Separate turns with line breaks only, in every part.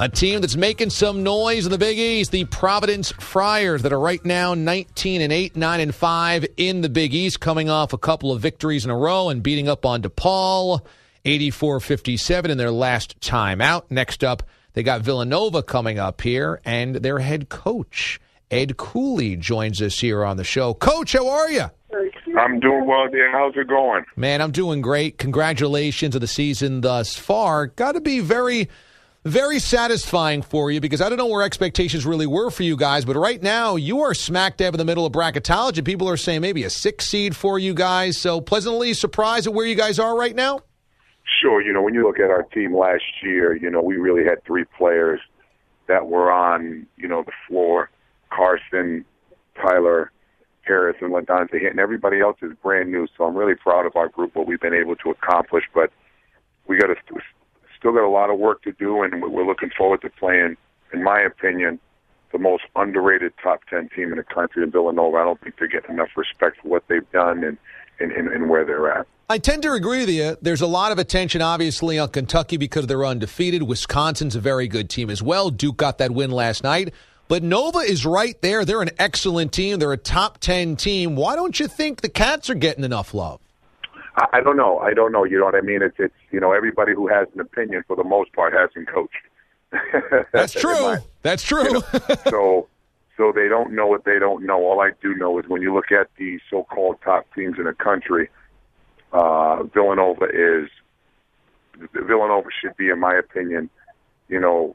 A team that's making some noise in the Big East, the Providence Friars, that are right now 19 and 8, 9 and 5 in the Big East, coming off a couple of victories in a row and beating up on DePaul 84 57 in their last time out. Next up, they got Villanova coming up here, and their head coach, Ed Cooley, joins us here on the show. Coach, how are you?
I'm doing well, Dan. How's it going?
Man, I'm doing great. Congratulations on the season thus far. Got to be very very satisfying for you because I don't know where expectations really were for you guys, but right now you are smack dab in the middle of bracketology. People are saying maybe a six seed for you guys. So pleasantly surprised at where you guys are right now.
Sure. You know, when you look at our team last year, you know, we really had three players that were on, you know, the floor. Carson, Tyler, Harris, and LaDontae and everybody else is brand new. So I'm really proud of our group, what we've been able to accomplish. But we got to still got a lot of work to do, and we're looking forward to playing, in my opinion, the most underrated top 10 team in the country in Villanova. I don't think they're getting enough respect for what they've done and, and, and, and where they're at.
I tend to agree with you. There's a lot of attention, obviously, on Kentucky because they're undefeated. Wisconsin's a very good team as well. Duke got that win last night. But Nova is right there. They're an excellent team. They're a top 10 team. Why don't you think the Cats are getting enough love?
I don't know. I don't know. You know what I mean? It's it's you know everybody who has an opinion for the most part hasn't coached.
That's true. That's true. you know,
so so they don't know what they don't know. All I do know is when you look at the so-called top teams in the country, uh, Villanova is Villanova should be, in my opinion, you know,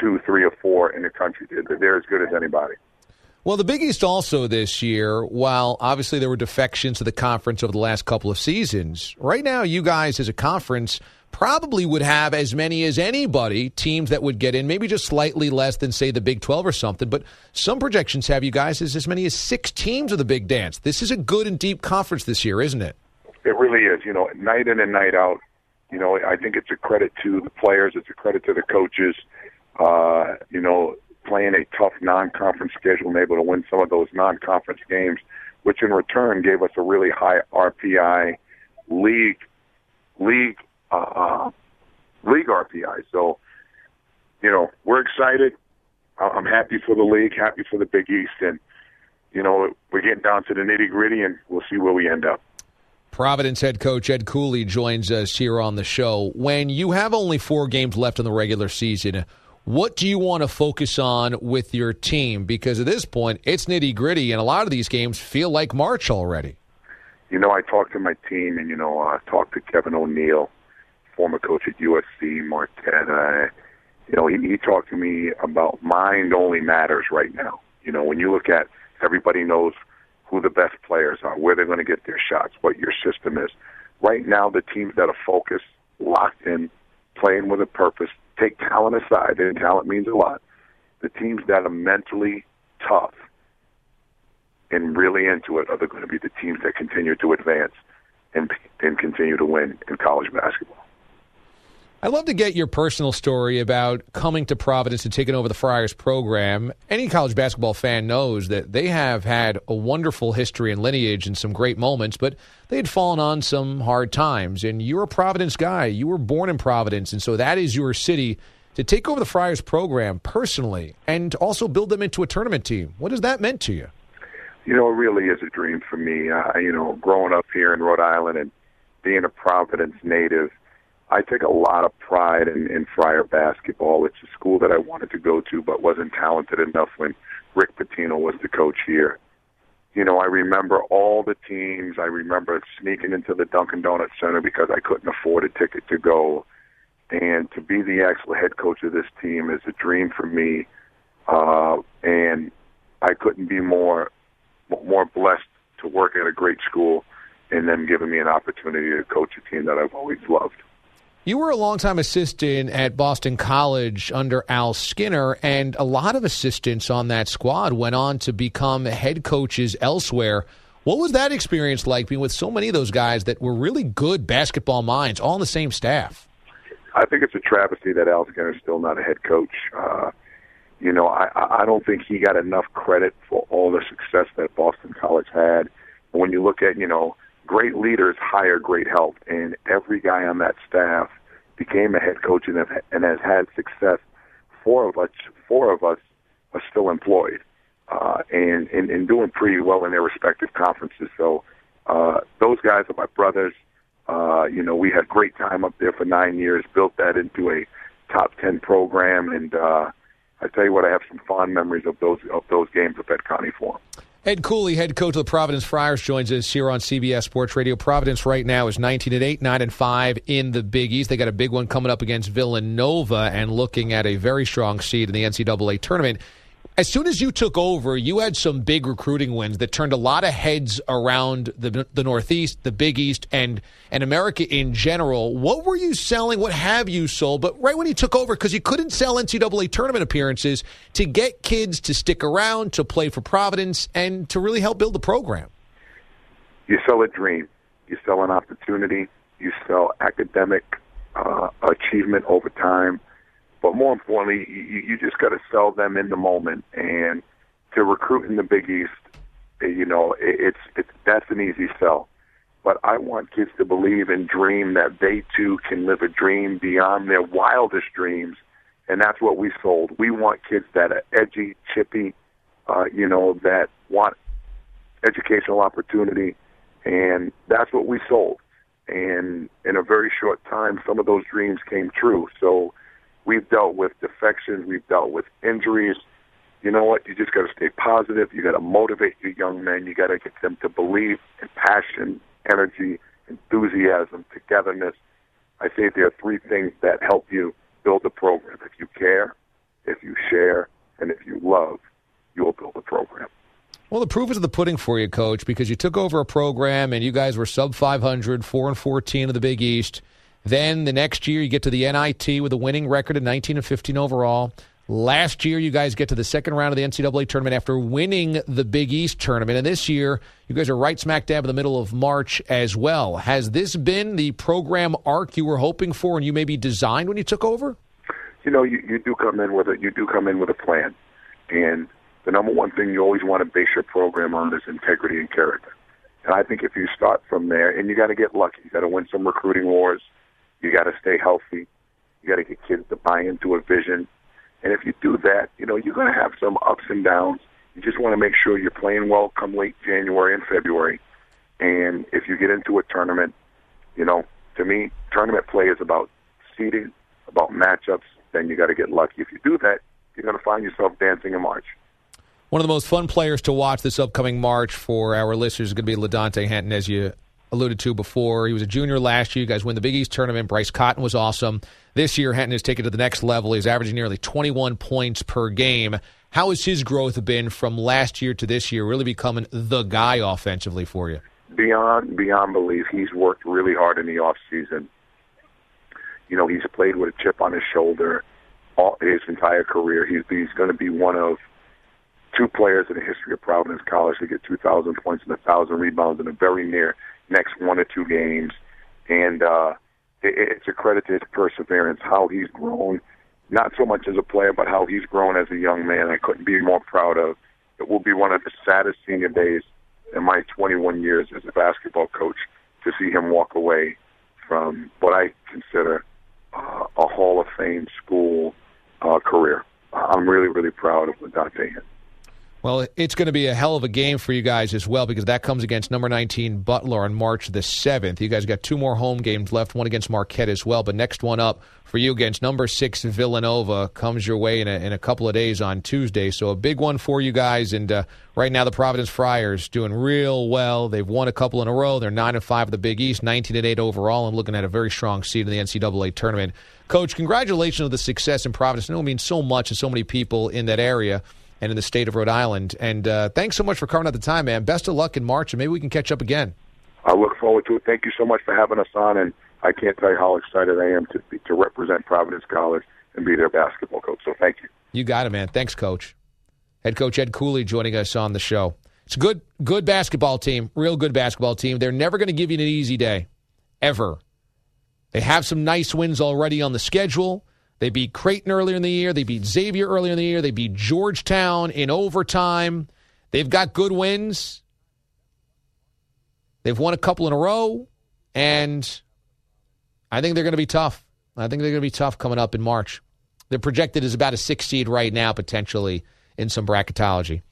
two, three, or four in the country. They're as good as anybody.
Well, the Big East also this year, while obviously there were defections to the conference over the last couple of seasons, right now you guys as a conference probably would have as many as anybody teams that would get in, maybe just slightly less than, say, the Big 12 or something. But some projections have you guys as as many as six teams of the Big Dance. This is a good and deep conference this year, isn't it?
It really is. You know, night in and night out. You know, I think it's a credit to the players. It's a credit to the coaches. Uh, you know, playing a tough non-conference schedule and able to win some of those non-conference games, which in return gave us a really high RPI league league uh, league RPI. So, you know, we're excited. I'm happy for the league, happy for the Big East, and you know, we're getting down to the nitty gritty, and we'll see where we end up.
Providence head coach Ed Cooley joins us here on the show. When you have only four games left in the regular season, what do you want to focus on with your team? Because at this point, it's nitty gritty, and a lot of these games feel like March already.
You know, I talked to my team, and you know, I talked to Kevin O'Neill, former coach at USC, Marquette. You know, he, he talked to me about mind only matters right now. You know, when you look at everybody knows who the best players are, where they're going to get their shots, what your system is. Right now, the teams that are focused, locked in, playing with a purpose, take talent aside, and talent means a lot. The teams that are mentally tough and really into it are going to be the teams that continue to advance and and continue to win in college basketball.
I'd love to get your personal story about coming to Providence and taking over the Friars program. Any college basketball fan knows that they have had a wonderful history and lineage and some great moments, but they had fallen on some hard times. And you're a Providence guy. You were born in Providence, and so that is your city. To take over the Friars program personally and also build them into a tournament team, what has that meant to you?
You know, it really is a dream for me. Uh, you know, growing up here in Rhode Island and being a Providence native – I take a lot of pride in, in Friar basketball. It's a school that I wanted to go to, but wasn't talented enough when Rick Pitino was the coach here. You know, I remember all the teams. I remember sneaking into the Dunkin' Donuts Center because I couldn't afford a ticket to go. And to be the actual head coach of this team is a dream for me. Uh, and I couldn't be more more blessed to work at a great school and then giving me an opportunity to coach a team that I've always loved.
You were a longtime assistant at Boston College under Al Skinner, and a lot of assistants on that squad went on to become head coaches elsewhere. What was that experience like being with so many of those guys that were really good basketball minds, all on the same staff?
I think it's a travesty that Al Skinner is still not a head coach. Uh, you know, I, I don't think he got enough credit for all the success that Boston College had. When you look at, you know, great leaders hire great help, and every guy on that staff became a head coach and, have, and has had success four of us, four of us are still employed uh, and, and and doing pretty well in their respective conferences. So uh, those guys are my brothers. Uh, you know, we had great time up there for nine years, built that into a top ten program, and uh, I tell you what, I have some fond memories of those of those games at Conte Forum.
Ed Cooley, head coach of the Providence Friars, joins us here on CBS Sports Radio. Providence right now is 19 and 8, 9 and 5 in the Big East. They got a big one coming up against Villanova and looking at a very strong seed in the NCAA tournament. As soon as you took over, you had some big recruiting wins that turned a lot of heads around the the Northeast, the Big East, and and America in general. What were you selling? What have you sold? But right when you took over, because you couldn't sell NCAA tournament appearances to get kids to stick around, to play for Providence, and to really help build the program.
You sell a dream. You sell an opportunity. You sell academic uh, achievement over time but more importantly, you, you just got to sell them in the moment. And to recruit in the Big East, eh, you know, it, it's it's that's an easy sell. But I want kids to believe and dream that they too can live a dream beyond their wildest dreams, and that's what we sold. We want kids that are edgy, chippy, uh, you know, that want educational opportunity, and that's what we sold. And in a very short time, some of those dreams came true. So We've dealt with defections. We've dealt with injuries. You know what? You just got to stay positive. You got to motivate your young men. You got to get them to believe in passion, energy, enthusiasm, togetherness. I say there are three things that help you build a program. If you care, if you share, and if you love, you will build a program.
Well, the proof is in the pudding for you, Coach, because you took over a program and you guys were sub 500, 4 and 14 in the Big East. Then the next year, you get to the NIT with a winning record of 19 and 15 overall. Last year, you guys get to the second round of the NCAA tournament after winning the Big East tournament. And this year, you guys are right smack dab in the middle of March as well. Has this been the program arc you were hoping for and you maybe designed when you took over?
You know, you, you do come in with a you do come in with a plan, and the number one thing you always want to base your program on is integrity and character. And I think if you start from there, and you got to get lucky, you got to win some recruiting wars you got to stay healthy. You got to get kids to buy into a vision. And if you do that, you know, you're going to have some ups and downs. You just want to make sure you're playing well come late January and February. And if you get into a tournament, you know, to me, tournament play is about seeding, about matchups. Then you got to get lucky. If you do that, you're going to find yourself dancing in March.
One of the most fun players to watch this upcoming March for our listeners is going to be LaDontae Henton, as you alluded to before. He was a junior last year. You guys win the Big East tournament. Bryce Cotton was awesome. This year, Henton has taken to the next level. He's averaging nearly 21 points per game. How has his growth been from last year to this year, really becoming the guy offensively for you?
Beyond beyond belief. He's worked really hard in the off season. You know, he's played with a chip on his shoulder all his entire career. He's he's going to be one of two players in the history of Providence College to get 2,000 points and 1,000 rebounds in a very near next one or two games. And uh, it, it's a credit to his perseverance, how he's grown, not so much as a player, but how he's grown as a young man. I couldn't be more proud of. It will be one of the saddest senior days in my 21 years as a basketball coach to see him walk away from what I consider uh, a Hall of Fame school uh, career. I'm really, really proud of LaDontae Henton.
Well, it's going to be a hell of a game for you guys as well because that comes against number 19 Butler on March the 7th. You guys got two more home games left, one against Marquette as well. But next one up for you against number 6 Villanova comes your way in a, in a couple of days on Tuesday. So a big one for you guys. And uh, right now, the Providence Friars doing real well. They've won a couple in a row. They're 9 and 5 of the Big East, 19 and 8 overall, and looking at a very strong seed in the NCAA tournament. Coach, congratulations on the success in Providence. I know it means so much to so many people in that area and in the state of Rhode Island. And uh, thanks so much for carving out the time, man. Best of luck in March, and maybe we can catch up again.
I look forward to it. Thank you so much for having us on, and I can't tell you how excited I am to to represent Providence College and be their basketball coach. So thank you.
You got it, man. Thanks, Coach. Head coach Ed Cooley joining us on the show. It's a good, good basketball team, real good basketball team. They're never going to give you an easy day, ever. They have some nice wins already on the schedule. They beat Creighton earlier in the year. They beat Xavier earlier in the year. They beat Georgetown in overtime. They've got good wins. They've won a couple in a row, and I think they're going to be tough. I think they're going to be tough coming up in March. They're projected as about a six seed right now, potentially in some bracketology.